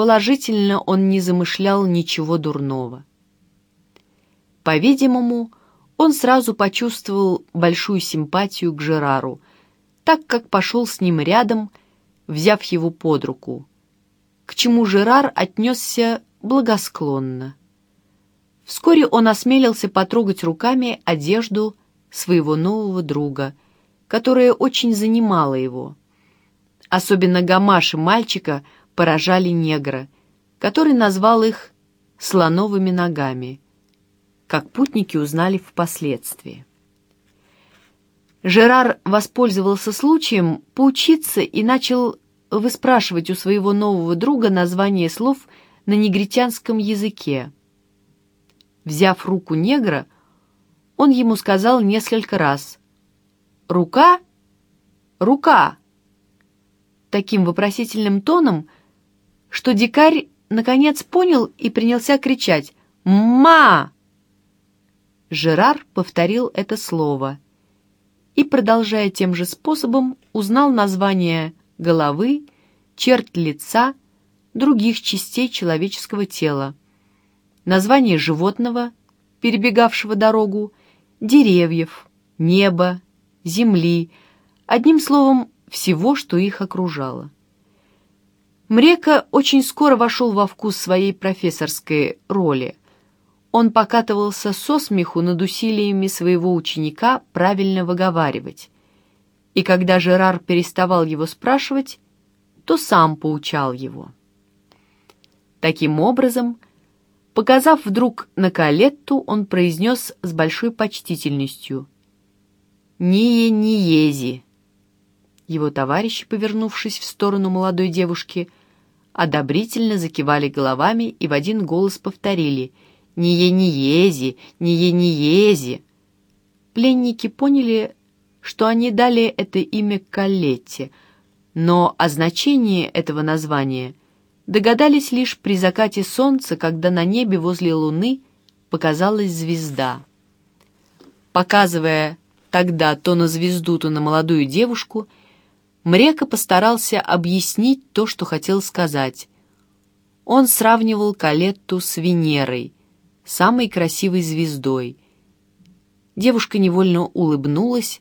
предположительно он не замышлял ничего дурного. По-видимому, он сразу почувствовал большую симпатию к Жерару, так как пошел с ним рядом, взяв его под руку, к чему Жерар отнесся благосклонно. Вскоре он осмелился потрогать руками одежду своего нового друга, которая очень занимала его. Особенно гамаши мальчика поражали негра, который назвал их «слоновыми ногами», как путники узнали впоследствии. Жерар воспользовался случаем поучиться и начал выспрашивать у своего нового друга название слов на негритянском языке. Взяв руку негра, он ему сказал несколько раз «Рука? Рука!» таким вопросительным тоном, что дикарь наконец понял и принялся кричать «Ма!». Жерар повторил это слово и, продолжая тем же способом, узнал название головы, черт лица, других частей человеческого тела, название животного, перебегавшего дорогу, деревьев, неба, земли, одним словом, всего, что их окружало. Мрека очень скоро вошел во вкус своей профессорской роли. Он покатывался со смеху над усилиями своего ученика правильно выговаривать. И когда Жерар переставал его спрашивать, то сам поучал его. Таким образом, показав вдруг на Калетту, он произнес с большой почтительностью «Ние-ниези». Его товарищи, повернувшись в сторону молодой девушки, одобрительно закивали головами и в один голос повторили «Ние-ниези! Ние-ниези!». Пленники поняли, что они дали это имя Калетте, но о значении этого названия догадались лишь при закате солнца, когда на небе возле луны показалась звезда. Показывая тогда то на звезду, то на молодую девушку — Мрека постарался объяснить то, что хотел сказать. Он сравнивал Калетту с Венерой, самой красивой звездой. Девушка невольно улыбнулась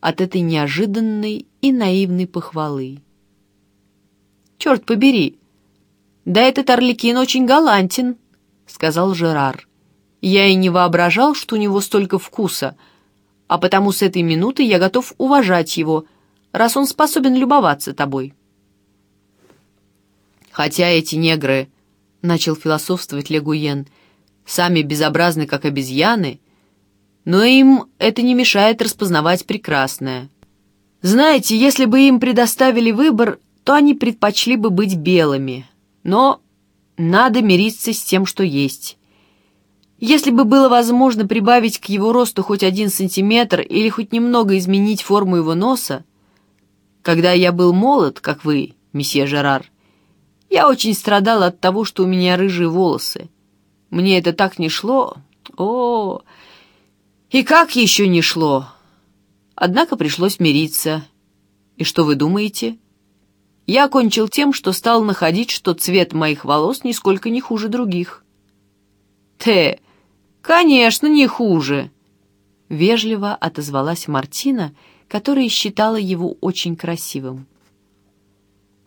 от этой неожиданной и наивной похвалы. «Черт побери! Да этот Орликин очень галантен!» — сказал Жерар. «Я и не воображал, что у него столько вкуса, а потому с этой минуты я готов уважать его» раз он способен любоваться тобой. Хотя эти негры, — начал философствовать Легуен, — сами безобразны, как обезьяны, но им это не мешает распознавать прекрасное. Знаете, если бы им предоставили выбор, то они предпочли бы быть белыми, но надо мириться с тем, что есть. Если бы было возможно прибавить к его росту хоть один сантиметр или хоть немного изменить форму его носа, когда я был молод, как вы, месье Жерар, я очень страдал от того, что у меня рыжие волосы. Мне это так не шло. О, и как еще не шло! Однако пришлось мириться. И что вы думаете? Я окончил тем, что стал находить, что цвет моих волос нисколько не хуже других. Те, конечно, не хуже. Вежливо отозвалась Мартина, — которая считала его очень красивым.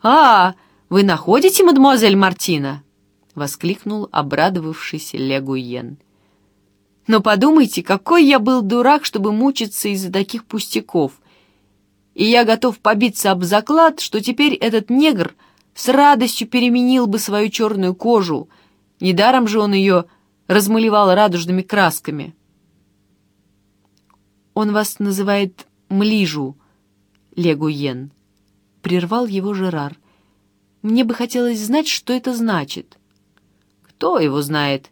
«А, вы находите, мадемуазель Мартина?» — воскликнул обрадовавшийся Легуен. «Но подумайте, какой я был дурак, чтобы мучиться из-за таких пустяков. И я готов побиться об заклад, что теперь этот негр с радостью переменил бы свою черную кожу. Недаром же он ее размалевал радужными красками». «Он вас называет Млижу, Легуен. Прервал его Жерар. Мне бы хотелось знать, что это значит. Кто его знает?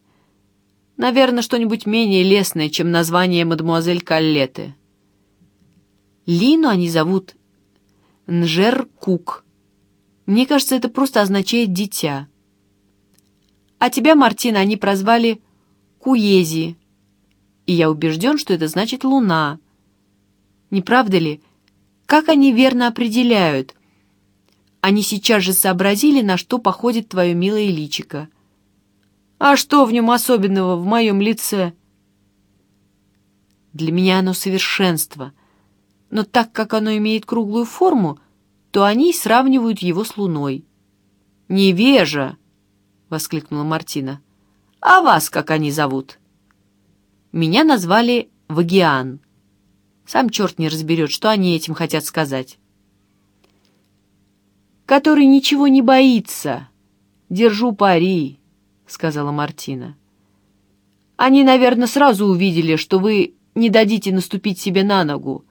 Наверное, что-нибудь менее лестное, чем название мадемуазель Каллеты. Лину они зовут Нжер Кук. Мне кажется, это просто означает «дитя». А тебя, Мартина, они прозвали Куези. И я убежден, что это значит «луна». Не правда ли? Как они верно определяют? они сейчас же сообразили, на что походит твое милое личико. А что в нем особенного в моем лице? Для меня оно совершенство, но так как оно имеет круглую форму, то они сравнивают его с луной. «Невежа!» — воскликнула Мартина. «А вас как они зовут?» Меня назвали Вагиан. Сам черт не разберет, что они этим хотят сказать. «Который ничего не боится. Держу пари», — сказала Мартина. «Они, наверное, сразу увидели, что вы не дадите наступить себе на ногу.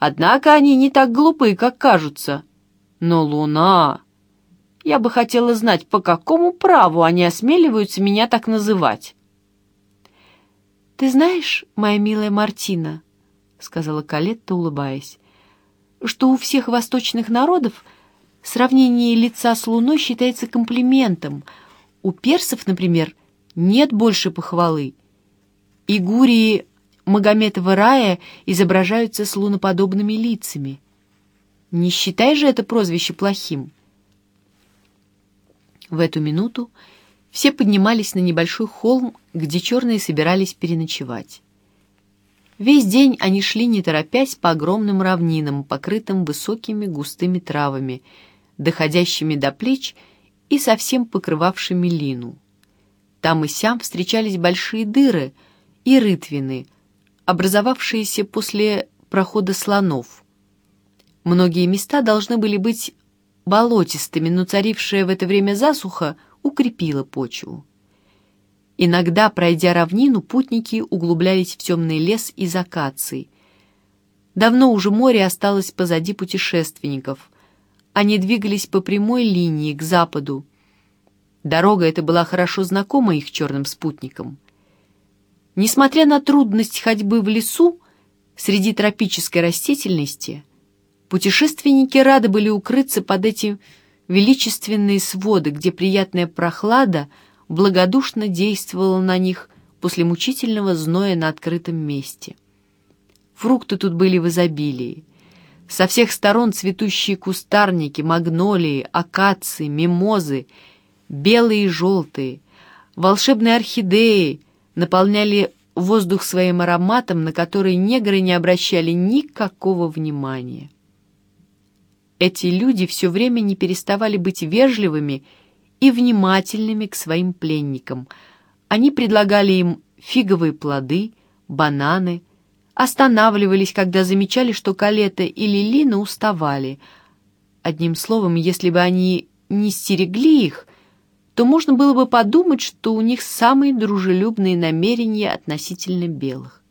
Однако они не так глупы, как кажутся. Но луна... Я бы хотела знать, по какому праву они осмеливаются меня так называть». «Ты знаешь, моя милая Мартина», — сказала Калетта, улыбаясь, «что у всех восточных народов сравнение лица с луной считается комплиментом. У персов, например, нет больше похвалы. И гурии Магометова рая изображаются с луноподобными лицами. Не считай же это прозвище плохим». В эту минуту все поднимались на небольшой холм, где черные собирались переночевать. Весь день они шли, не торопясь, по огромным равнинам, покрытым высокими густыми травами, доходящими до плеч и совсем покрывавшими лину. Там и сям встречались большие дыры и рытвины, образовавшиеся после прохода слонов. Многие места должны были быть болотистыми, но царившая в это время засуха — укрепила почву. Иногда, пройдя равнину, путники углублялись в темный лес из акаций. Давно уже море осталось позади путешественников. Они двигались по прямой линии к западу. Дорога эта была хорошо знакома их черным спутникам. Несмотря на трудность ходьбы в лесу, среди тропической растительности, путешественники рады были укрыться под этим величественные своды, где приятная прохлада благодушно действовала на них после мучительного зноя на открытом месте. Фрукты тут были в изобилии. Со всех сторон цветущие кустарники, магнолии, акации, мимозы, белые и желтые, волшебные орхидеи наполняли воздух своим ароматом, на который негры не обращали никакого внимания. Эти люди все время не переставали быть вежливыми и внимательными к своим пленникам. Они предлагали им фиговые плоды, бананы, останавливались, когда замечали, что Калета или Лина уставали. Одним словом, если бы они не стерегли их, то можно было бы подумать, что у них самые дружелюбные намерения относительно белых.